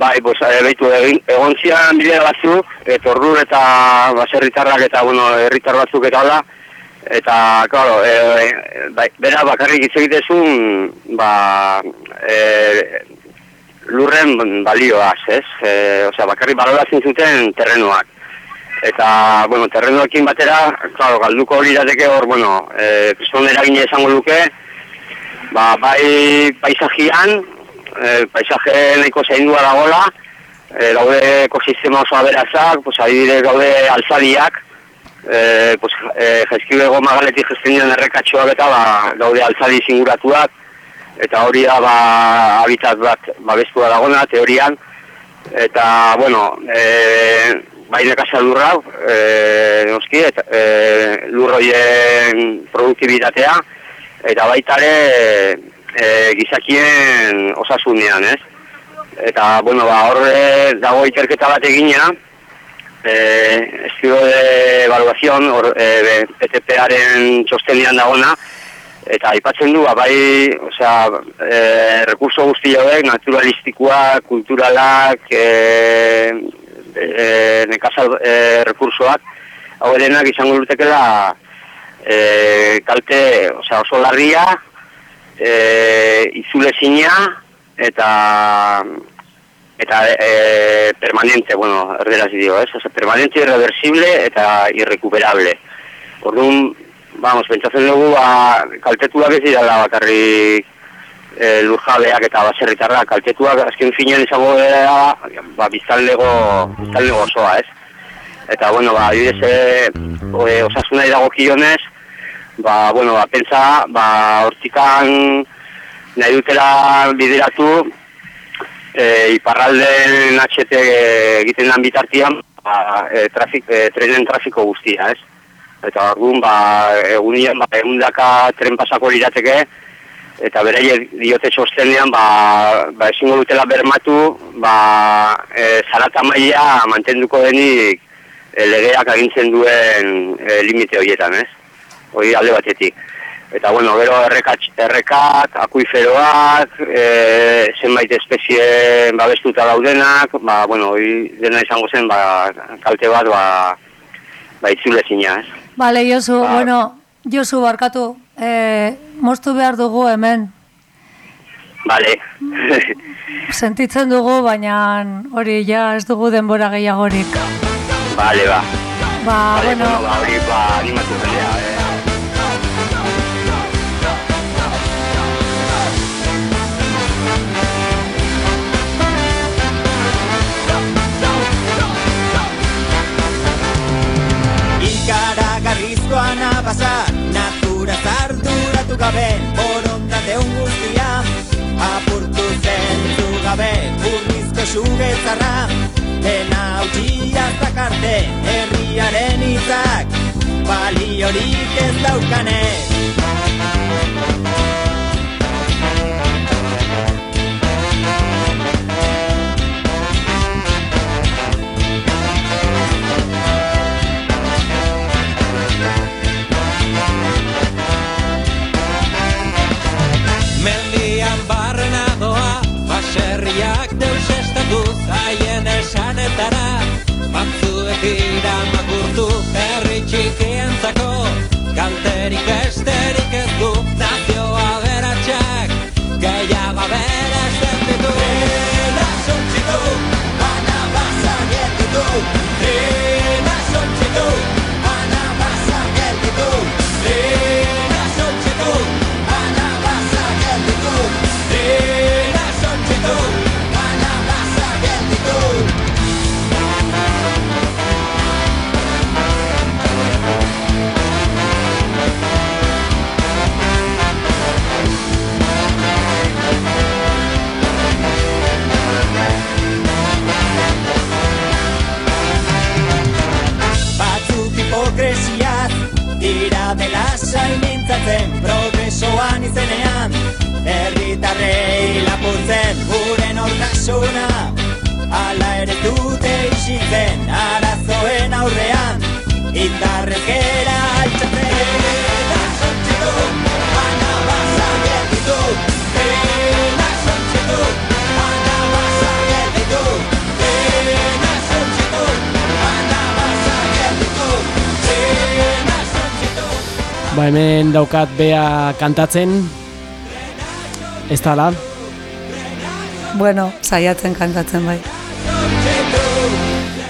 bai, pues, e, behitu, egin, egon zian bide batzuk, e, torrur eta baserritarrak eta, bueno, herritar batzuk eta hola, eta, claro, e, bai, bera bakarrik hitz ba, e, lurren balioaz, ez? E, osea, bakarrik baloratzen zuten terrenoak. Eta, bueno, terrenoekin batera, claro, galduko hori dateke hor, bueno, e, kriston eragine esango luke, ba, bai paisajian, e, paisaje nahiko zaindua dagoela, e, daude ekosistema oso aberazak, pues, adibidez daude alzadiak, e, pues, e, jaizkibe goma galetik gestenian errekatxoak eta ba, daude alzadi singuratuak, eta hori da ba, habitat bat babestua dagona, teorian, eta, bueno, e, bai nekazal lurra, e, noski, eta, e, lurroien produktibitatea, eta baita ere e, gizakien osasunean, ez? Eta, bueno, ba, horre dago ikerketa bat egina, eh, estudio de evaluación, hor, eh, PTP-aren txostenian dagona, eta aipatzen du, ba, bai, osea, eh, rekurso guzti hauek, naturalistikoak, kulturalak, eh, eh, nekazal eh, rekursoak, hau erenak izango lutekela eh, kalte, osea, oso larria, eh, izulezina, eta eta e, permanente, bueno, erderaz dio, ez? Osa, permanente, irreversible eta irrecuperable. Orduan, vamos, pentsatzen dugu, ba, kaltetuak ez dira bakarrik e, lurjabeak eta baserritarrak, kaltetuak azken finean izango dira, ba, biztanlego, biztanlego osoa, ez? Eta, bueno, ba, adibidez, e, osasuna dagokionez, ba, bueno, ba, pentsa, ba, hortikan nahi dutela bideratu, e, iparralden HT egiten dan bitartian, ba, e, trafik, e, trenen trafiko guztia, ez? Eta orduan, ba, egunien, ba, egundaka tren pasako lirateke, eta bere diote txostenean, ba, ba, ezingo dutela bermatu, ba, e, zarata maila mantenduko denik e, legeak agintzen duen e, limite horietan, ez? Hori alde batetik. Eta, bueno, gero errekak, errekak akuiferoak, e, zenbait espezie babestuta daudenak, ba, bueno, hori dena izango zen, ba, kalte bat, ba, ba itzulezina, ez? Bale, Josu, Ba- bueno, Josu, barkatu, e, moztu behar dugu hemen. Bale. Sentitzen dugu, baina hori ja ez dugu denbora gehiagorik. Bale, ba. Ba, Bale, bueno, ba, hori, ba, animatu jendea, eh? Ikaragarrizkoa nabasa Natura zarduratu gabe Borondate guztia Apurtu zentu gabe Urrizko sugetzarra Dena utxia zakarte Herriaren izak Baliorik ez daukanez esanetara Batzuek ira makurtu herri txikien zako Kalterik esterik ez du Nazioa beratxak gehiago abera mintzatzen progresoan izenean Herritarrei lapurtzen gure nortasuna. Ala ere dute isitzen arazoen aurrean gera altxatzen. Dena sortzitu, anabasa gelditu Ba hemen daukat bea kantatzen, ez da? Bueno, saiatzen kantatzen bai.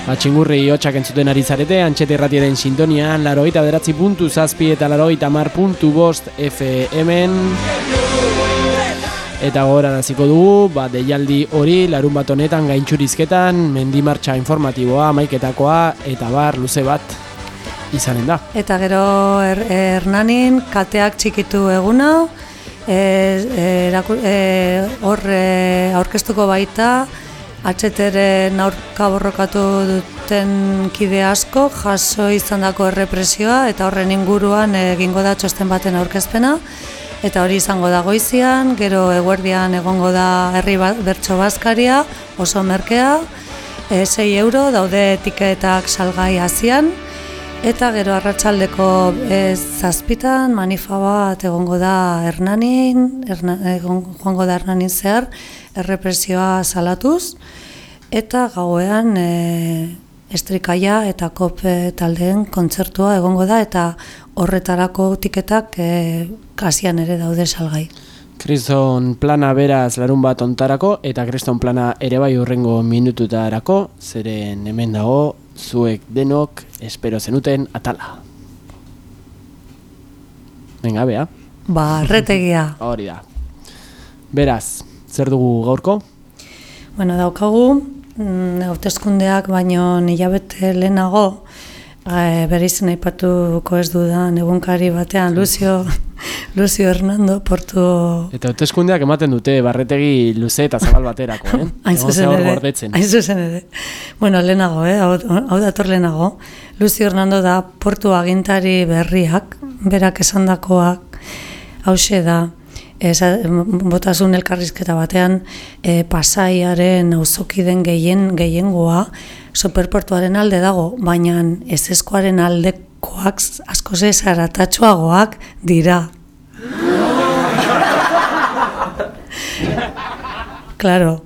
Ba, txingurri hotxak entzuten ari zarete, antxete irratiaren sintonian, larogeita bederatzi puntu zazpi eta larogeita mar puntu bost FM-en. Eta gora naziko dugu, ba, deialdi hori, larun bat honetan gaintxurizketan, mendimartxa informatiboa, maiketakoa, eta bar, luze bat izanen da. Eta gero er, Hernanin kateak txikitu eguna, e, eraku- e, hor e, aurkeztuko baita, atxeteren aurka borrokatu duten kide asko, jaso izandako errepresioa, eta horren inguruan egingo da txosten baten aurkezpena, eta hori izango da goizian, gero eguerdian egongo da herri ba, bertso bazkaria, oso merkea, e, 6 euro daude tiketak salgai hasian, Eta gero arratsaldeko ez zazpitan manifa bat egongo da Hernanin, erna, egon, joango da Hernanin zehar, errepresioa salatuz, eta gauean e, estrikaia eta kop taldeen kontzertua egongo da, eta horretarako tiketak e, kasian ere daude salgai. Kriston plana beraz larun bat ontarako, eta kriston plana ere bai urrengo minututarako, zeren hemen dago, zuek denok espero zenuten atala. Venga, bea. Ba, erretegia. Hori da. Beraz, zer dugu gaurko? Bueno, daukagu, mm, hauteskundeak baino hilabete lehenago, e, beriz aipatuko ez dudan egunkari batean, Lucio, Lucio Hernando, portu Eta hauteskundeak ematen dute barretegi luze eta zabal baterako, eh? Hain Egon zuzen ere, gordetzen. hain zuzen ere. Bueno, lehenago, eh? hau, hau dator lehenago. Lucio Hernando da portu agintari berriak, berak esandakoak, hause da, esa, botasun elkarrizketa batean, e, pasaiaren auzokiden gehien gehiengoa superportuaren alde dago, baina ezeskoaren aldekoak askoz ez aratatxoagoak dira. Claro,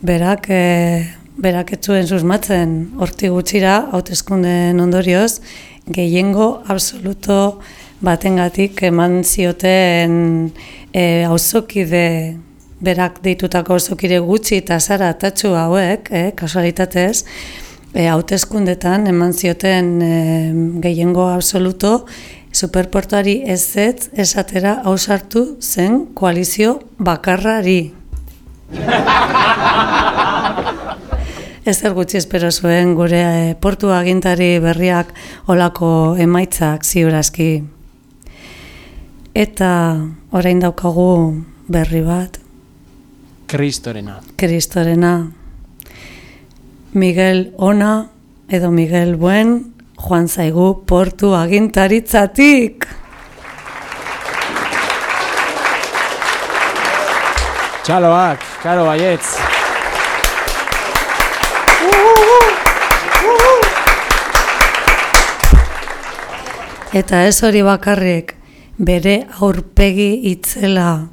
berak, e, berak etzuen susmatzen horti gutxira, hauteskundeen ondorioz, gehiengo absoluto batengatik eman zioten e, auzokide berak deitutako auzokide gutxi eta zara atatxu hauek, eh, kasualitatez, e, hauteskundetan eman zioten e, gehiengo absoluto superportuari ez ez esatera hausartu zen koalizio bakarrari. Ez zer gutxi espero zuen gure eh, portu agintari berriak olako emaitzak ziurazki. Eta orain daukagu berri bat, Kristorena. Kristorena. Miguel Ona edo Miguel Buen joan zaigu portu agintaritzatik. Txaloak, karo baietz. Eta ez hori bakarrik, bere aurpegi itzela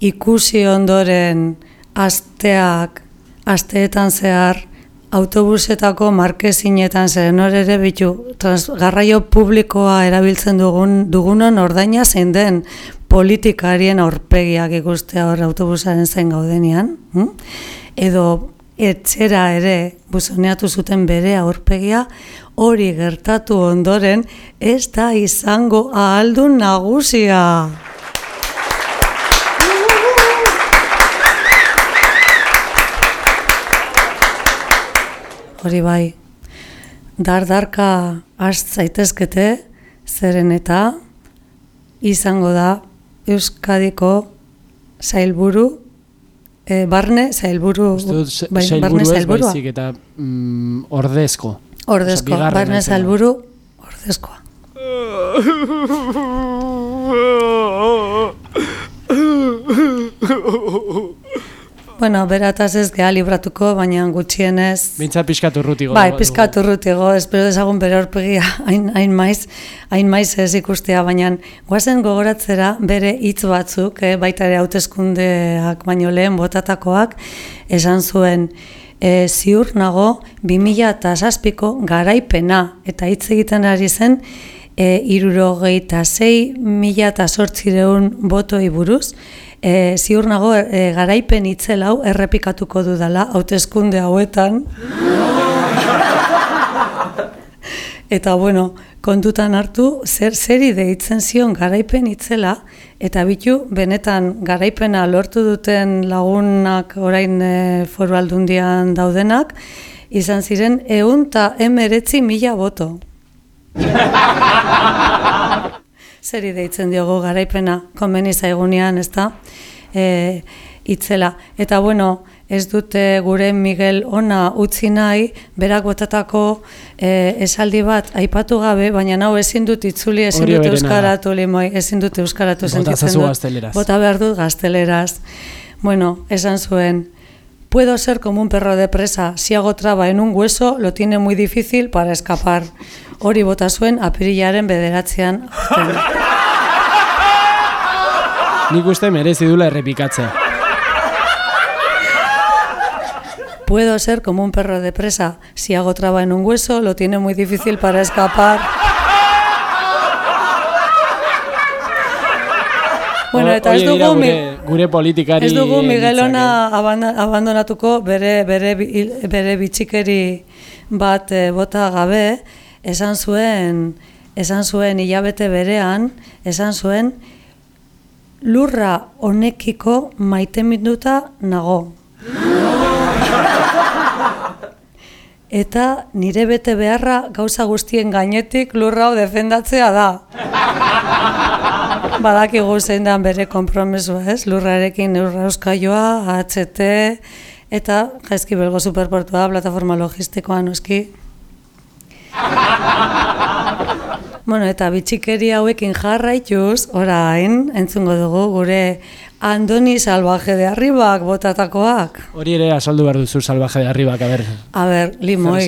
ikusi ondoren asteak, asteetan zehar, autobusetako markezinetan zeren hor ere bitu garraio publikoa erabiltzen dugun dugunon ordaina zein den politikarien aurpegiak ikustea hor autobusaren zain gaudenian, hm? edo etxera ere buzoneatu zuten bere aurpegia, hori gertatu ondoren ez da izango ahaldun nagusia. Hori bai, dardarka hast zaitezkete, zeren eta izango da Euskadiko zailburu, e, barne zailburu, bai, barne zailburua. baizik eta mm, ordezko. Ordezko, barne zailburu, ordezkoa. Bueno, berataz ez geha libratuko, baina gutxienez... Bintzat pixkatu urrutigo. Bai, pizkatu urrutigo, espero dezagun bere horpegia hain, hain maiz, hain maiz ez ikustea, baina guazen gogoratzera bere hitz batzuk, eh, baita ere hauteskundeak baino lehen botatakoak, esan zuen, e, ziur nago 2000 eta zazpiko garaipena, eta hitz egiten ari zen, e, irurogeita zei mila eta sortzireun botoi buruz, e, ziur nago e, garaipen itzel hau errepikatuko dudala hauteskunde hauetan. Eta bueno, kontutan hartu, zer zeri deitzen zion garaipen itzela, eta bitu, benetan garaipena lortu duten lagunak orain e, foru aldundian daudenak, izan ziren eun eta emeretzi mila boto. Zeri deitzen diogo garaipena, konbeni zaigunean, ez da, e, itzela. Eta bueno, ez dute gure Miguel ona utzi nahi, berak botatako e, esaldi bat aipatu gabe, baina hau ezin dut itzuli, ezin dut euskaratu limoi, ezin dut euskaratu sentitzen dut. gazteleraz. Bota behar dut gazteleraz. Bueno, esan zuen, Puedo ser como un perro de presa, si hago traba en un hueso, lo tiene muy difícil para escapar. Hori bota zuen apirilaren bederatzean. Nik uste merezi dula errepikatzea. Puedo ser como un perro de presa, si hago traba en un hueso, lo tiene muy difícil para escapar. Bueno, eta ez dugu, mi- gure, politikari... ez dugu Miguelona abanda- abandonatuko bere, bere, bere bitxikeri bat eh, bota gabe, esan zuen, esan zuen hilabete berean, esan zuen, lurra honekiko maite minuta nago. Eta nire bete beharra gauza guztien gainetik lurra hau defendatzea da. Badakigu zein da bere konpromesua, ez? Lurrarekin lurra euskaioa, HT, eta jaizki belgo superportua, plataforma logistikoa noski. bueno, eta bitxikeri hauekin jarraituz, orain, entzungo dugu gure Andoni Salvaje de Arribak botatakoak. Hori ere asaldu behar duzu salvaje de arribak, a ber. A ber, limoi.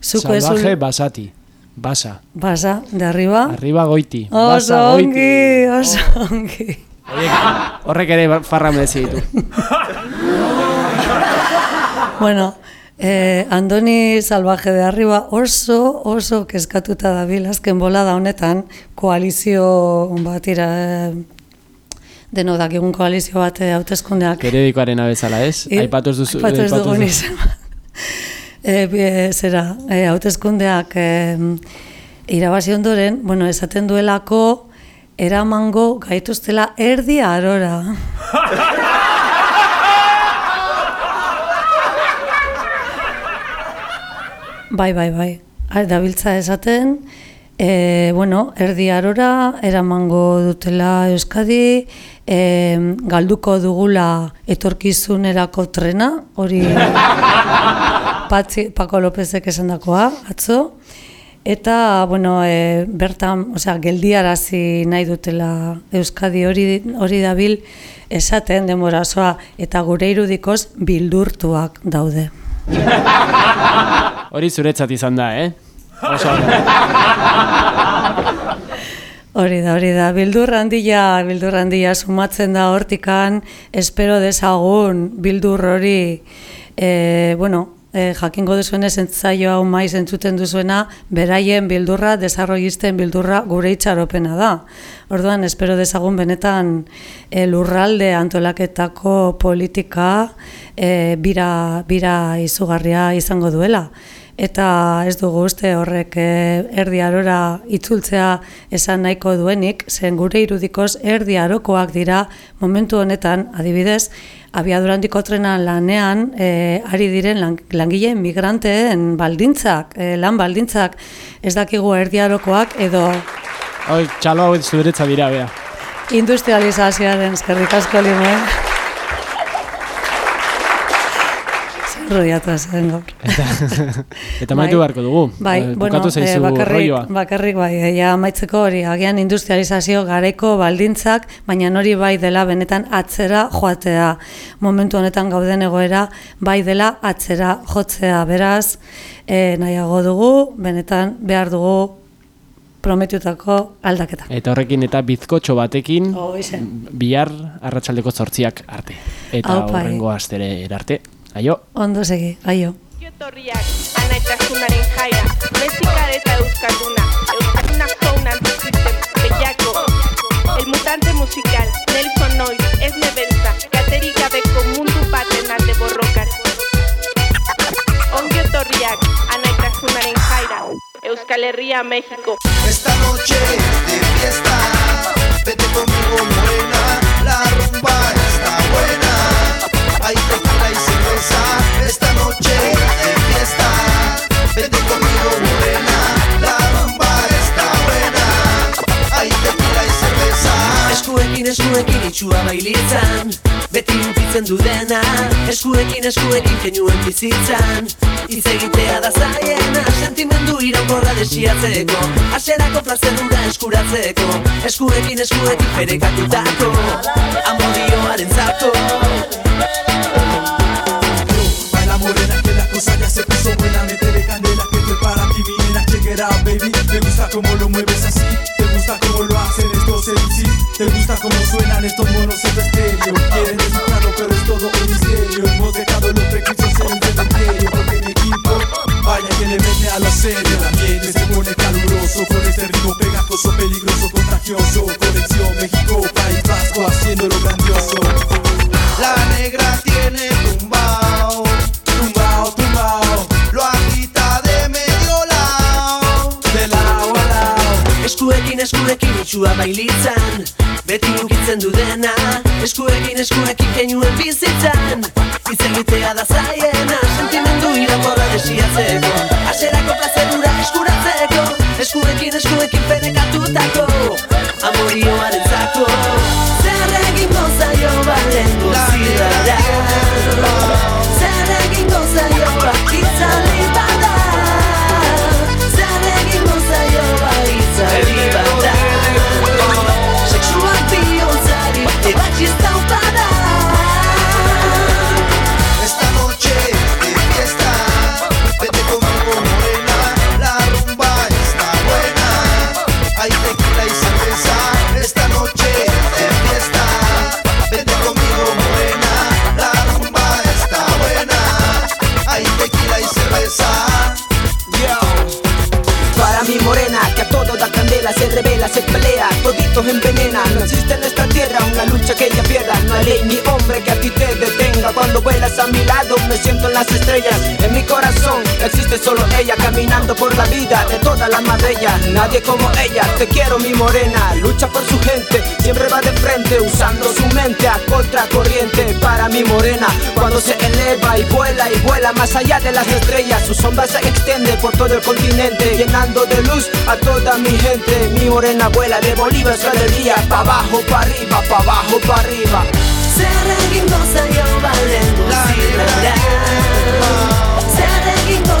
Salvaje basati. Basa. Basa, de arriba. Arriba goiti. Oso Basa goiti. ongi, oso ongi. Horrek ere farra merezi ditu. Bueno, eh, Andoni Salvaje de Arriba oso, oso kezkatuta dabil azken bolada honetan koalizio bat ira, eh, deno dakigun koalizio bat eh, hauteskundeak. Periodikoaren abezala, ez? I- Aipatu ez duzu. aipatu ez dugun izan. e, bi- zera, e, hauteskundeak e, irabazi ondoren, bueno, esaten duelako eramango gaituztela erdi arora. bai, bai, bai. Dabiltza esaten, e, bueno, erdi arora, eramango dutela Euskadi, e, galduko dugula etorkizunerako trena, hori Patzi, Paco Lópezek esandakoa atzo, eta, bueno, e, bertan, osea, geldiarazi nahi dutela Euskadi hori, hori dabil esaten denbora osoa, eta gure irudikoz bildurtuak daude. Hori zuretzat izan da, eh? Hori da, hori da. Bildur handia, bildur handia sumatzen da hortikan, espero dezagun bildur hori, e, bueno, e, jakingo duzuenez entzaio hau maiz entzuten duzuena, beraien bildurra, desarrollisten bildurra gure itxaropena da. Orduan, espero dezagun benetan e, lurralde antolaketako politika e, bira, bira izugarria izango duela eta ez dugu uste horrek eh, erdi arora itzultzea esan nahiko duenik, zen gure irudikoz erdi arokoak dira momentu honetan, adibidez, abiadurandiko trenan lanean eh, ari diren lang, langileen migranteen baldintzak, eh, lan baldintzak ez dakigu erdi arokoak edo Hoi, txalo hau zuretza dira, bea. industrializazioaren eskerrik asko limoen. Rodiatu zen gaur. Eta maitu beharko dugu. Bai, Eh, bueno, bukatu zaizu eh, bakarrik, rolloa. bakarrik bai, eh, ja amaitzeko hori, agian industrializazio gareko baldintzak, baina hori bai dela benetan atzera joatea. Momentu honetan gauden egoera bai dela atzera jotzea. Beraz, eh, nahiago dugu, benetan behar dugu prometutako aldaketa. Eta horrekin eta bizkotxo batekin Horixe. bihar arratsaldeko zortziak arte. Eta horrengo astere arte. Aio. Ondo segi, aio. Etorriak, anaitasunaren jaira, mexika eta euskalduna, euskalduna zona antisistem, bellaco, el mutante musical, Nelson Noy, Esme Belza, Katerik gabeko mundu baten alde borrokan. Ongi etorriak, anaitasunaren jaira, Euskal Herria, México. Esta noche de fiesta, vete conmigo morena, Eskuekin itxua bailitzan Beti ukitzen dudena Eskuekin eskuekin kenuen bizitzan. Hitz egitea da zaiena Sentimendu iraunkorra desiatzeko. Aserako plazerura eskuratzeko. Eskuekin eskuekin ferekatutako. Amodioaren zako. Baila morena que la cosa ya se puso buena. Métele candela que esto es para ti mi nena Check it baby. Me gusta como lo mueves así gusta como lo hacen estos MC Te gusta como suenan estos monos en tu estéreo. Quieren escucharlo pero es todo un misterio. Hemos dejado los prejuicios en el cementerio Porque mi equipo vaya que le mete a lo serio El ambiente se pone caluroso Con este ritmo pegajoso, peligroso, contagioso. Conexión México, País Vasco Haciéndolo grandioso. La negra tiene tumbao, Eskuekin eskuekin itxua bailitzan. Beti ukitzen dudena Eskuekin eskuekin kenuen bizitzan. Egitea da zaiena Sentimendu irakorra desiatzeko. Aserako plazerura eskuratzeko Eskuekin eskuekin ferekatutako Nadie como ella, te quiero mi morena. Lucha por su gente, siempre va de frente, usando su mente a contracorriente. Para mi morena, cuando se eleva y vuela y vuela más allá de las estrellas, su sombra se extiende por todo el continente, llenando de luz a toda mi gente. Mi morena vuela de Bolívar su alegría, pa' abajo, pa' arriba, pa' abajo, pa' arriba. Zer egingo zaio balengo zirrara Zer egingo